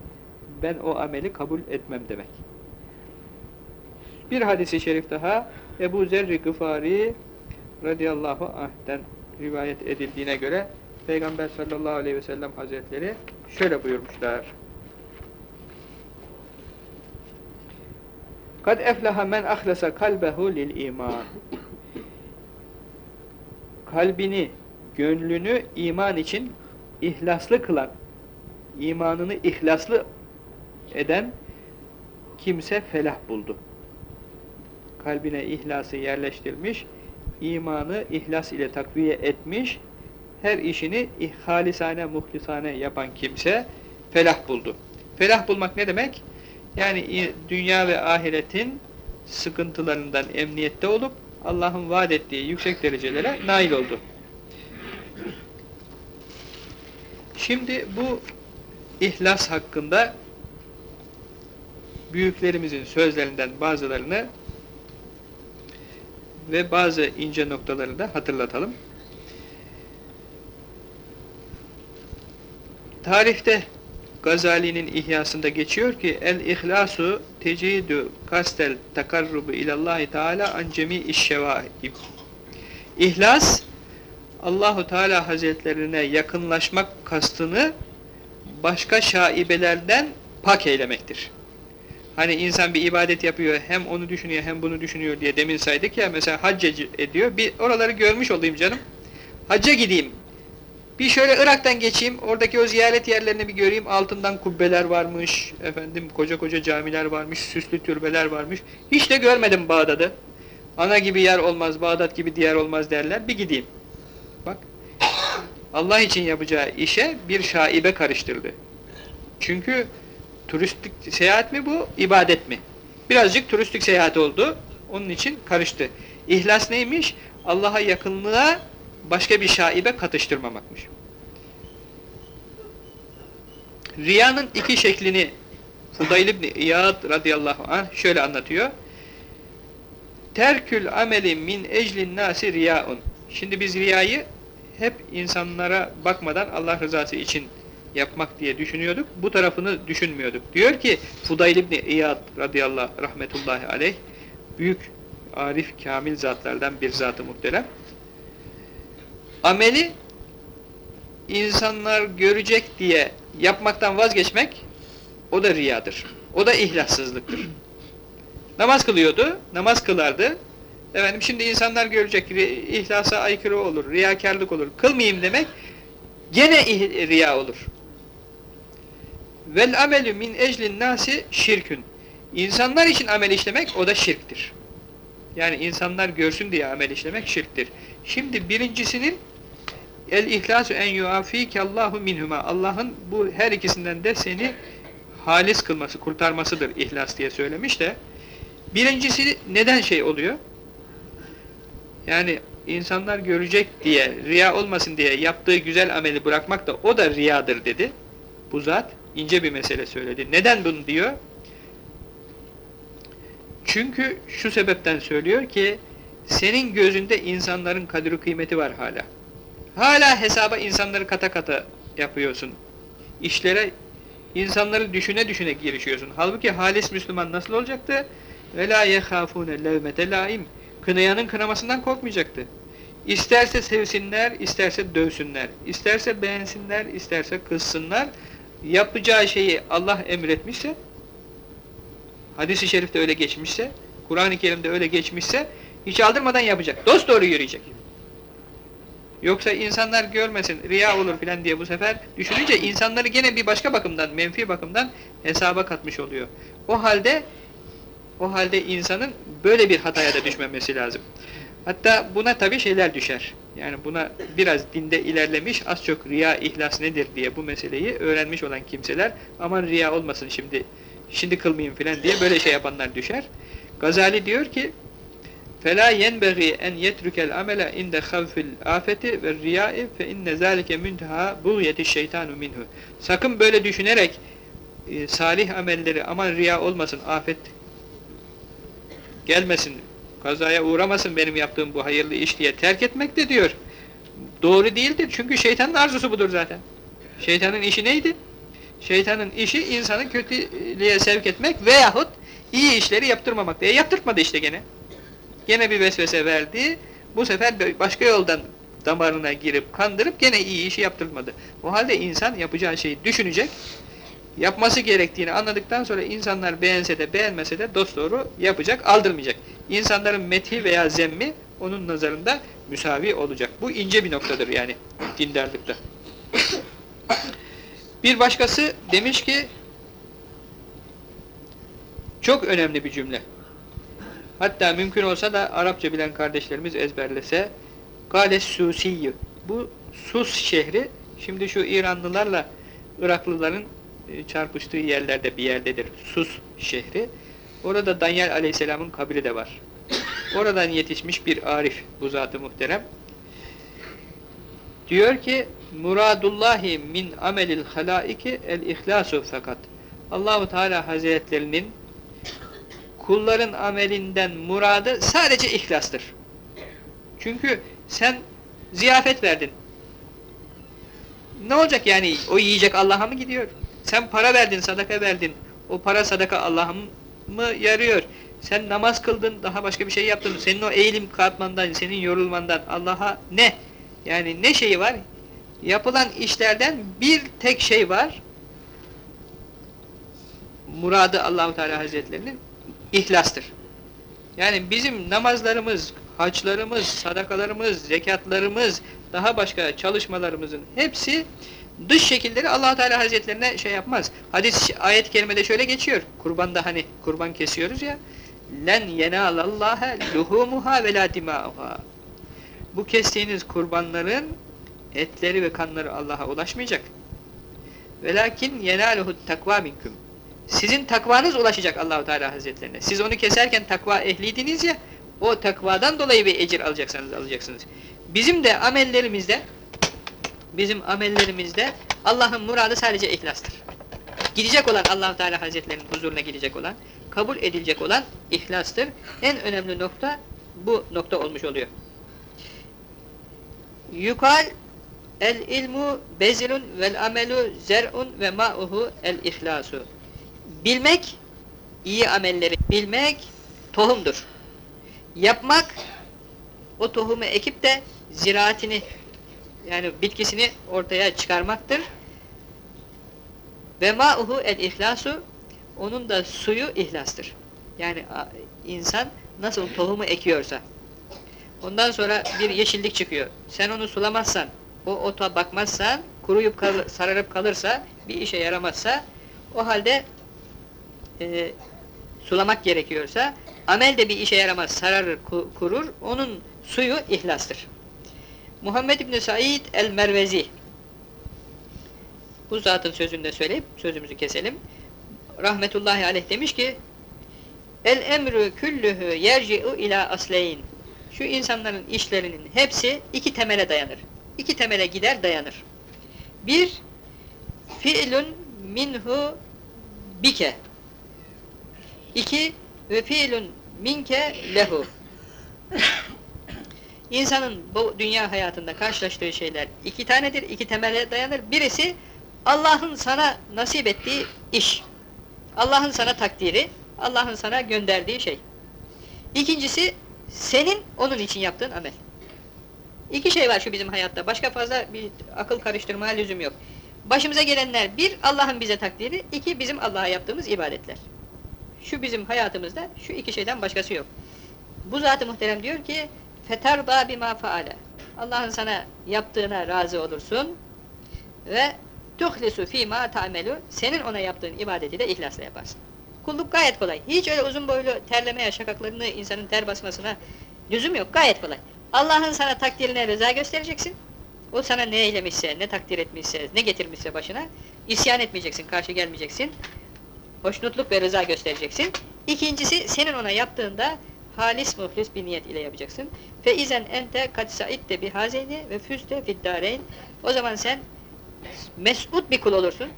Ben o ameli kabul etmem demek. Bir hadisi şerif daha Ebu Zerri Gıfari radıyallahu anh'ten rivayet edildiğine göre Peygamber sallallahu aleyhi ve sellem hazretleri şöyle buyurmuşlar. Kad eflaha men ahlasa kalbehu lil iman. Kalbini, gönlünü iman için ihlaslı kılan, imanını ihlaslı eden kimse felah buldu. Kalbine ihlası yerleştirmiş, imanı ihlas ile takviye etmiş, her işini halisane, muhlisane yapan kimse felah buldu. Felah bulmak ne demek? Yani dünya ve ahiretin sıkıntılarından emniyette olup Allah'ın vaat ettiği yüksek derecelere nail oldu. Şimdi bu ihlas hakkında büyüklerimizin sözlerinden bazılarını ve bazı ince noktaları da hatırlatalım. Tarihte Gazali'nin ihyasında geçiyor ki el-ihlasu tecidu kastel takarrubu ilallahi teala an cemi'i şevaib. İhlas Allahu Teala Hazretlerine yakınlaşmak kastını başka şaibelerden pak eylemektir. Hani insan bir ibadet yapıyor, hem onu düşünüyor hem bunu düşünüyor diye demin saydık ya, mesela hac ediyor, bir oraları görmüş olayım canım, hacca gideyim, bir şöyle Irak'tan geçeyim, oradaki o ziyaret yerlerini bir göreyim, altından kubbeler varmış, efendim koca koca camiler varmış, süslü türbeler varmış, hiç de görmedim Bağdat'ı. Ana gibi yer olmaz, Bağdat gibi diğer olmaz derler, bir gideyim. Bak, Allah için yapacağı işe bir şaibe karıştırdı. Çünkü turistik seyahat mi bu, ibadet mi? Birazcık turistik seyahat oldu, onun için karıştı. İhlas neymiş? Allah'a yakınlığa başka bir şaibe katıştırmamakmış. Riyanın iki şeklini Fudayl ibn İyad radıyallahu anh şöyle anlatıyor. Terkül ameli min eclin nasi riyaun. Şimdi biz riyayı hep insanlara bakmadan Allah rızası için yapmak diye düşünüyorduk. Bu tarafını düşünmüyorduk. Diyor ki Fudayl ibn İyad radıyallahu rahmetullahi aleyh büyük arif kamil zatlardan bir zatı muhterem. Ameli insanlar görecek diye yapmaktan vazgeçmek o da riyadır. O da ihlassızlıktır. Namaz kılıyordu, namaz kılardı. Efendim şimdi insanlar görecek, ihlasa aykırı olur, riyakarlık olur. Kılmayayım demek gene riya olur. Vel amelü min eclin nasi şirkün. İnsanlar için amel işlemek o da şirktir. Yani insanlar görsün diye amel işlemek şirktir. Şimdi birincisinin el ihlasu en yuafike Allahu minhuma. Allah'ın bu her ikisinden de seni halis kılması, kurtarmasıdır ihlas diye söylemiş de. Birincisi neden şey oluyor? Yani insanlar görecek diye, riya olmasın diye yaptığı güzel ameli bırakmak da o da riyadır dedi. Bu zat ince bir mesele söyledi. Neden bunu diyor? Çünkü şu sebepten söylüyor ki senin gözünde insanların kadri kıymeti var hala. Hala hesaba insanları kata kata yapıyorsun. İşlere insanları düşüne düşüne girişiyorsun. Halbuki halis Müslüman nasıl olacaktı? وَلَا يَخَافُونَ لَوْمَةَ لَائِمْ Kınayanın kınamasından korkmayacaktı. İsterse sevsinler, isterse dövsünler, isterse beğensinler, isterse kızsınlar. Yapacağı şeyi Allah emretmişse, hadis-i şerifte öyle geçmişse, Kur'an-ı Kerim'de öyle geçmişse, hiç aldırmadan yapacak. Dost doğru yürüyecek. Yoksa insanlar görmesin, riya olur filan diye bu sefer düşününce insanları gene bir başka bakımdan, menfi bakımdan hesaba katmış oluyor. O halde o halde insanın böyle bir hataya da düşmemesi lazım. Hatta buna tabi şeyler düşer. Yani buna biraz dinde ilerlemiş, az çok riya, ihlas nedir diye bu meseleyi öğrenmiş olan kimseler aman riya olmasın şimdi, şimdi kılmayayım filan diye böyle şey yapanlar düşer. Gazali diyor ki فَلَا يَنْبَغِي اَنْ يَتْرُكَ الْعَمَلَ اِنْدَ خَوْفِ الْآفَةِ وَالرِّيَاءِ فَاِنَّ ذَٰلِكَ مُنْتَهَا بُغْيَةِ الشَّيْطَانُ مِنْهُ Sakın böyle düşünerek e, salih amelleri aman riya olmasın, afet gelmesin, kazaya uğramasın benim yaptığım bu hayırlı iş diye terk etmek de diyor. Doğru değildir çünkü şeytanın arzusu budur zaten. Şeytanın işi neydi? Şeytanın işi insanı kötülüğe sevk etmek veyahut iyi işleri yaptırmamak diye yaptırtmadı işte gene. Gene bir vesvese verdi. Bu sefer başka yoldan damarına girip kandırıp gene iyi işi yaptırmadı. O halde insan yapacağı şeyi düşünecek, yapması gerektiğini anladıktan sonra insanlar beğense de beğenmese de dosdoğru yapacak, aldırmayacak. İnsanların methi veya zemmi onun nazarında müsavi olacak. Bu ince bir noktadır yani dindarlıkta. Bir başkası demiş ki çok önemli bir cümle. Hatta mümkün olsa da Arapça bilen kardeşlerimiz ezberlese Gales Susiyyü bu Sus şehri şimdi şu İranlılarla Iraklıların çarpıştığı yerlerde bir yerdedir. Sus şehri. Orada Danyal Aleyhisselam'ın kabri de var. Oradan yetişmiş bir arif bu zatı muhterem. Diyor ki Muradullahi min amelil halaiki el ihlasu fakat. Allahu Teala Hazretlerinin kulların amelinden muradı sadece ihlastır. Çünkü sen ziyafet verdin. Ne olacak yani? O yiyecek Allah'a mı gidiyor? Sen para verdin, sadaka verdin. O para sadaka Allah'a mı yarıyor? Sen namaz kıldın, daha başka bir şey yaptın. Senin o eğilim kalkmandan, senin yorulmandan Allah'a ne? Yani ne şeyi var? Yapılan işlerden bir tek şey var. Muradı Allahu Teala Hazretlerinin ihlastır. Yani bizim namazlarımız, haçlarımız, sadakalarımız, zekatlarımız, daha başka çalışmalarımızın hepsi dış şekilleri Allah Teala Hazretlerine şey yapmaz. Hadis ayet-i kerimede şöyle geçiyor. Kurbanda hani kurban kesiyoruz ya. Len yenalallaha luhumuha ve la dimauha. Bu kestiğiniz kurbanların etleri ve kanları Allah'a ulaşmayacak. Velakin yenaluhu takva minkum. Sizin takvanız ulaşacak Allahu Teala Hazretlerine. Siz onu keserken takva ehliydiniz ya, o takvadan dolayı bir ecir alacaksanız alacaksınız. Bizim de amellerimizde bizim amellerimizde Allah'ın muradı sadece ihlastır. Gidecek olan Allahu Teala Hazretlerinin huzuruna gidecek olan, kabul edilecek olan ihlastır. En önemli nokta bu nokta olmuş oluyor. Yukal el ilmu bezilun vel amelu zer'un ve ma'uhu el ihlasu. Bilmek, iyi amelleri bilmek tohumdur. Yapmak, o tohumu ekip de ziraatini, yani bitkisini ortaya çıkarmaktır. Ve ma'uhu el ihlasu, onun da suyu ihlastır. Yani insan nasıl tohumu ekiyorsa, ondan sonra bir yeşillik çıkıyor. Sen onu sulamazsan, o ota bakmazsan, kuruyup kal sararıp kalırsa, bir işe yaramazsa, o halde e, sulamak gerekiyorsa, amel de bir işe yaramaz, sararır, kurur, onun suyu ihlastır. Muhammed İbni Said el-Mervezi, bu zatın sözünü de söyleyip sözümüzü keselim. Rahmetullahi aleyh demiş ki, El emrü küllühü yerci'u ila asleyn. Şu insanların işlerinin hepsi iki temele dayanır. İki temele gider dayanır. Bir, fiilun minhu bike. İki, ve fiilun minke lehu. İnsanın bu dünya hayatında karşılaştığı şeyler iki tanedir, iki temele dayanır. Birisi Allah'ın sana nasip ettiği iş. Allah'ın sana takdiri, Allah'ın sana gönderdiği şey. İkincisi senin onun için yaptığın amel. İki şey var şu bizim hayatta. Başka fazla bir akıl karıştırmaya lüzum yok. Başımıza gelenler bir Allah'ın bize takdiri, iki bizim Allah'a yaptığımız ibadetler. Şu bizim hayatımızda şu iki şeyden başkası yok. Bu zat-ı muhterem diyor ki feterda bima faale. Allah'ın sana yaptığına razı olursun ve tuhlisu fîmâ ta'melu senin ona yaptığın ibadeti de ihlasla yaparsın. Kulluk gayet kolay. Hiç öyle uzun boylu terlemeye, şakaklarını insanın ter basmasına lüzum yok. Gayet kolay. Allah'ın sana takdirine rıza göstereceksin. O sana ne eylemişse, ne takdir etmişse, ne getirmişse başına isyan etmeyeceksin, karşı gelmeyeceksin. Hoşnutluk ve rıza göstereceksin. İkincisi senin ona yaptığında halis muhlis bir niyet ile yapacaksın. Fe izen ente kad saitte bihazeyni ve füste fiddareyn. O zaman sen mesut bir kul olursun.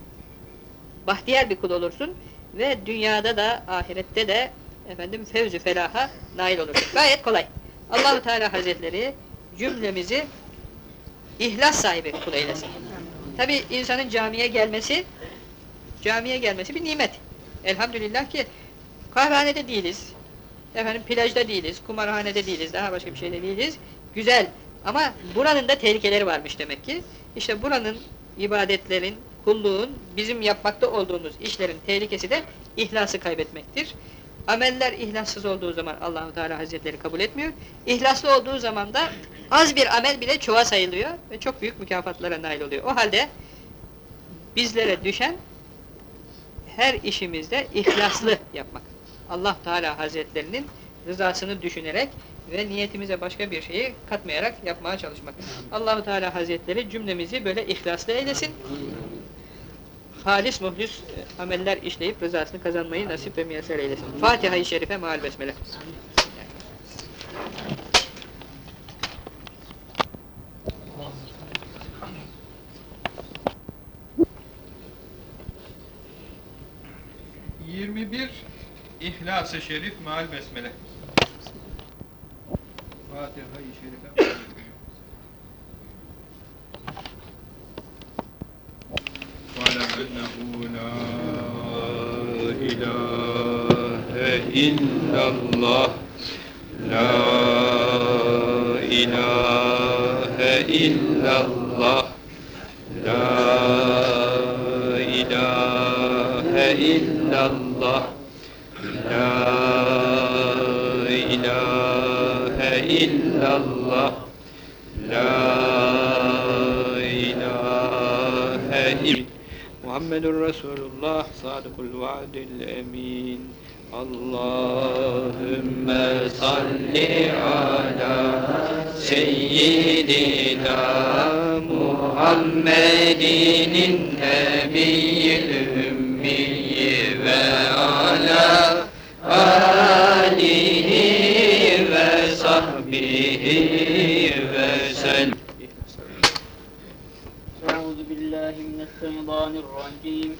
Bahtiyar bir kul olursun ve dünyada da ahirette de efendim fevzü felaha nail olursun. Gayet kolay. Allahu Teala Hazretleri cümlemizi ihlas sahibi kul eylesin. Tabi insanın camiye gelmesi, camiye gelmesi bir nimet. Elhamdülillah ki kahvehanede değiliz, efendim plajda değiliz, kumarhanede değiliz, daha başka bir şeyde değiliz. Güzel ama buranın da tehlikeleri varmış demek ki. İşte buranın ibadetlerin, kulluğun, bizim yapmakta olduğumuz işlerin tehlikesi de ihlası kaybetmektir. Ameller ihlassız olduğu zaman Allahu Teala Hazretleri kabul etmiyor. İhlaslı olduğu zaman da az bir amel bile çoğa sayılıyor ve çok büyük mükafatlara nail oluyor. O halde bizlere düşen her işimizde ihlaslı yapmak. Allah Teala Hazretlerinin rızasını düşünerek ve niyetimize başka bir şeyi katmayarak yapmaya çalışmak. Allahu Teala Hazretleri cümlemizi böyle ihlaslı eylesin. Halis muhlis e, ameller işleyip rızasını kazanmayı nasip ve müyesser eylesin. Fatiha-i Şerife maal besmele. Yirmi bir İhlas-ı Şerif Maal Besmele. Fatiha-i Şerife. وَاعْلَمْ أَنَّهُ لَا إِلَٰهَ إِلَّا اللَّهُ لَا إِلَٰهَ إِلَّا اللَّهُ illallah. La ilahe illallah Muhammedun Resulullah Sadıkul vaadil emin. Allahümme salli ala seyyidina Muhammedinin nebiyyil وسلم أعوذ بالله من الشيطان الرجيم.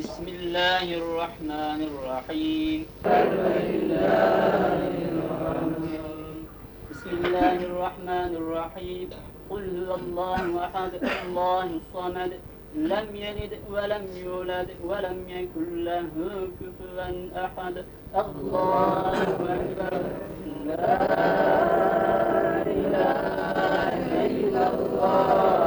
بسم الله الرحمن الرحيم. بسم الله الرحمن الرحيم. قل هو الله أحد الله الصمد. لم يلد ولم يولد ولم يكن له كفوا أحد. الله أكبر. لا إله الله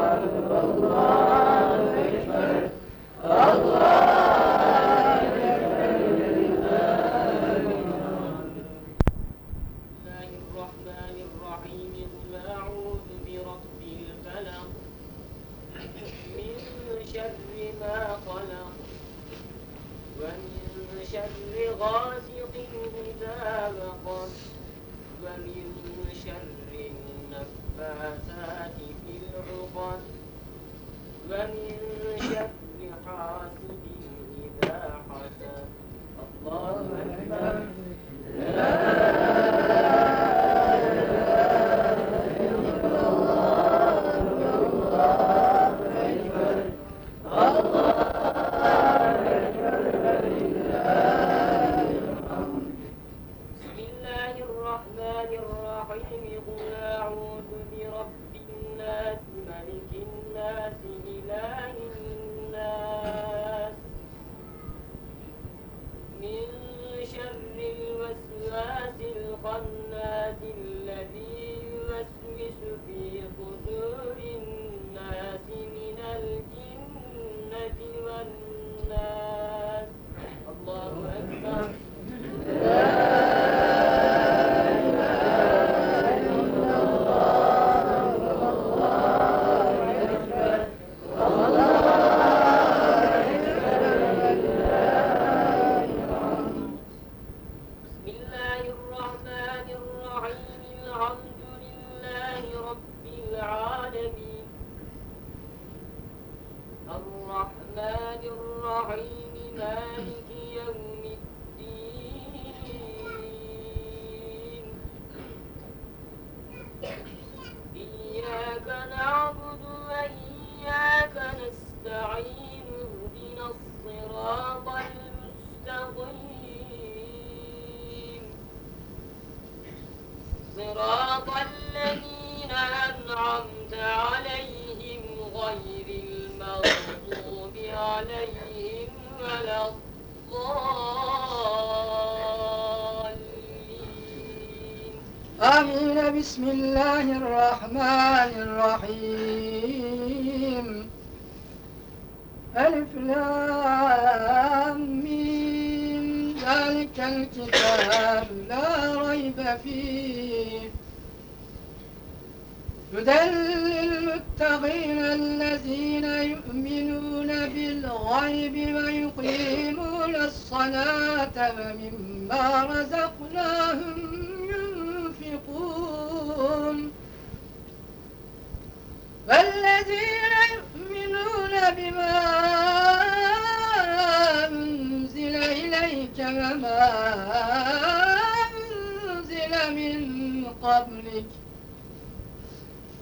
قبلك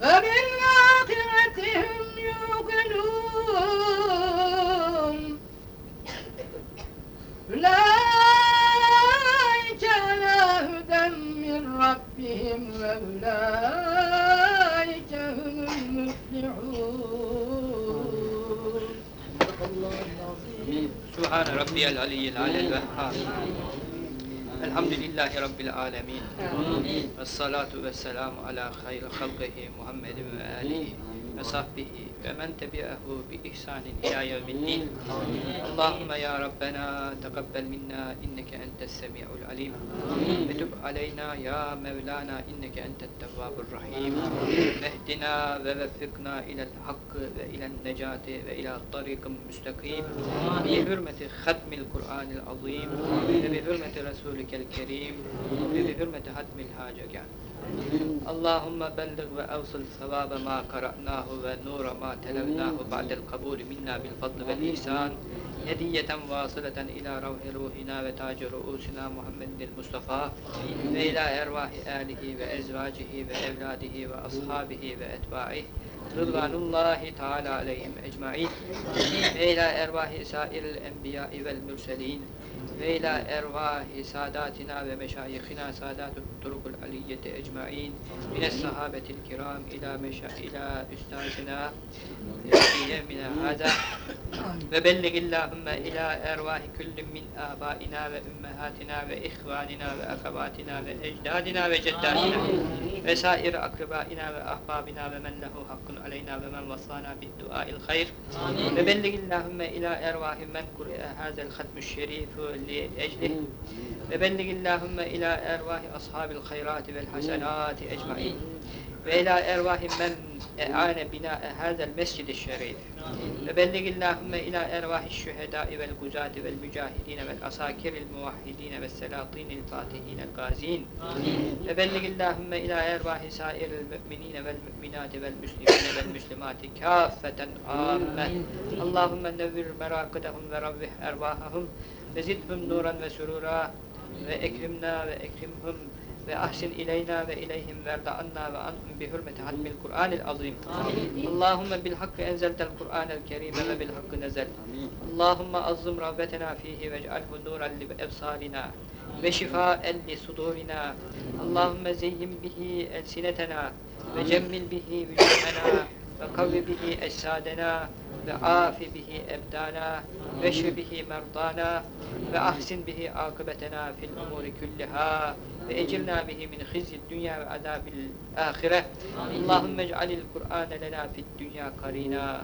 وبالآخرة هم يوقنون. أولئك على هدى من ربهم وأولئك هم المفلحون. سبحان ربي العلي العلي الوهاب Elhamdülillahi Rabbil alemin. Amin. Ve salatu ve selamu ala hayr halkihi Muhammedin ve alihi ve sahbihi ومن تبعه بإحسان إلى يوم الدين. اللهم يا ربنا تقبل منا إنك أنت السميع العليم. وتب علينا يا مولانا إنك أنت التواب الرحيم. اهدنا ووفقنا إلى الحق وإلى النجاة وإلى طريق مستقيم. بحرمة ختم القرآن العظيم. وبحرمة رسولك الكريم. وبحرمة ختم الحاجة اللهم بلغ وأوصل ثواب ما قرأناه ونور ما تلوناه بعد القبول منا بالفضل والإحسان هدية واصلة إلى روح روحنا وتاج رؤوسنا محمد المصطفى وإلى أرواح آله وأزواجه وأولاده وأصحابه وأتباعه رضوان الله تعالى عليهم أجمعين وإلى أرواح سائر الأنبياء والمرسلين وإلى أرواح ساداتنا ومشايخنا سادات الطرق العلية أجمعين من الصحابة الكرام إلى مشا إلى أستاذنا يومنا هذا وبلغ اللهم إلى أرواح كل من آبائنا وأمهاتنا وإخواننا وأخواتنا وأجدادنا وجداتنا وسائر أقربائنا وأحبابنا ومن له حق علينا ومن وصانا بالدعاء الخير وبلغ اللهم إلى أرواح من قرئ هذا الختم الشريف külli eclih. Ve belligillahümme ila ervahi ashabil hayrati vel hasenati ecmain. Ve ila ervahi men e'ane bina hadel mescidi şerif. Ve belligillahümme ila ervahi şühedai vel guzati vel mücahidine vel asakiril muvahhidine vel selatinil fatihine gazin. Ve belligillahümme ila ervahi sairil müminine vel müminati vel müslimine vel müslimati kâffeten âmmen. Allahümme nevvir merakıdahum ve rabbih ervahahum ve zidhum nuran ve surura ve ekrimna ve ekrimhum ve ahsin ileyna ve ileyhim verda anna ve anhum bi hürmeti hatmil Kur'anil azim. Allahumme bil hakkı enzeltel Kur'anel kerime ve bil hakkı nezel. Allahumme azzım rabbetena fihi ve cealhu nuran li ebsarina ve şifaen li sudurina. Allahumme zeyyim bihi elsinetena ve cemmil bihi vücudena وقو به أجسادنا وعاف به أبدانا واشف به مرضانا وأحسن به عاقبتنا في الأمور كلها وأجرنا به من خزي الدنيا وعذاب الآخرة. اللهم اجعل القرآن لنا في الدنيا قرينا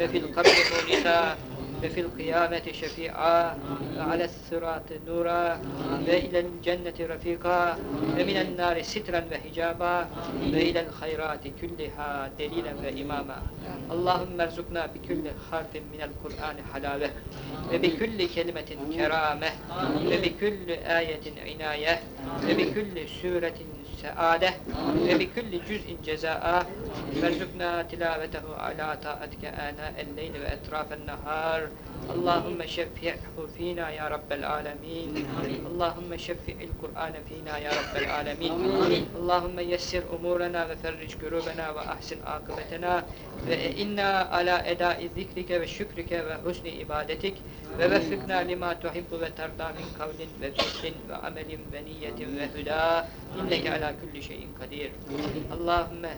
وفي القبر مونسا ve fil kıyameti şefi'a ve ales sıratı nura ve ilel cenneti refika ve minen nari sitren ve hicaba ve ilel hayrati külliha delilen ve imama. Allahümme erzukna bi külli harfin minel Kur'an halave ve bi külli kelimetin kerame ve bi külli ayetin inaye ve bi külli suretin سعادة. وبكل جزء جزاء وارزقنا تلاوته على طاعتك آناء الليل وأطراف النهار. اللهم شفعه فينا يا رب العالمين. اللهم شفع القرآن فينا يا رب العالمين. اللهم يسر أمورنا وفرج كروبنا وأحسن عاقبتنا. وإنا على أداء ذكرك وشكرك وحسن عبادتك. ve veffikna lima tuhibbu ve terda min kavlin ve fihlin ve amelin ve niyetin ve hüda inneke ala kulli şeyin kadir. Allahümme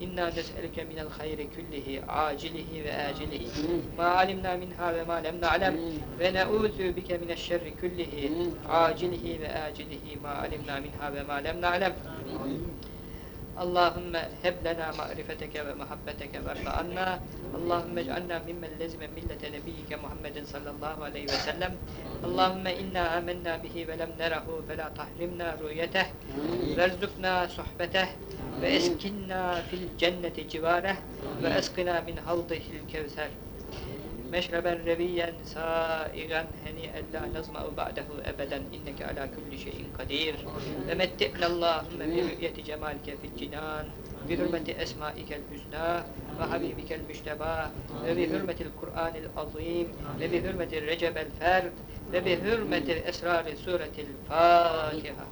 inna nes'elike minel hayri kullihi acilihi ve acilihi ma alimna minha ve ma lem na'lem ve ne'udhu bike mineş şerri kullihi acilihi ve acilihi. Ma alimna minha ve ma lem na'lem Allahümme heblena ma'rifeteke ve muhabbeteke verda anna. Allahümme ec'alna mimmen lezime millete nebiyyike Muhammedin sallallahu aleyhi ve sellem. Allahümme inna amennâ bihi ve lem nerahu fe la tahrimna rüyeteh. Verzukna sohbeteh ve eskinna fil cenneti civareh ve eskina min havdihil kevser meşreben reviyen saigan heniyen la nazma'u ba'dehu ebeden inneke ala kulli şeyin kadir. Ve metti'ne Allahümme bi rü'yeti cemalike fil cinan bi hürmeti esmaikel hüsna ve habibikel müşteba ve bi hürmetil Kur'anil azim ve bi hürmetil recebel ferd ve bi hürmetil esrari suretil Fatiha.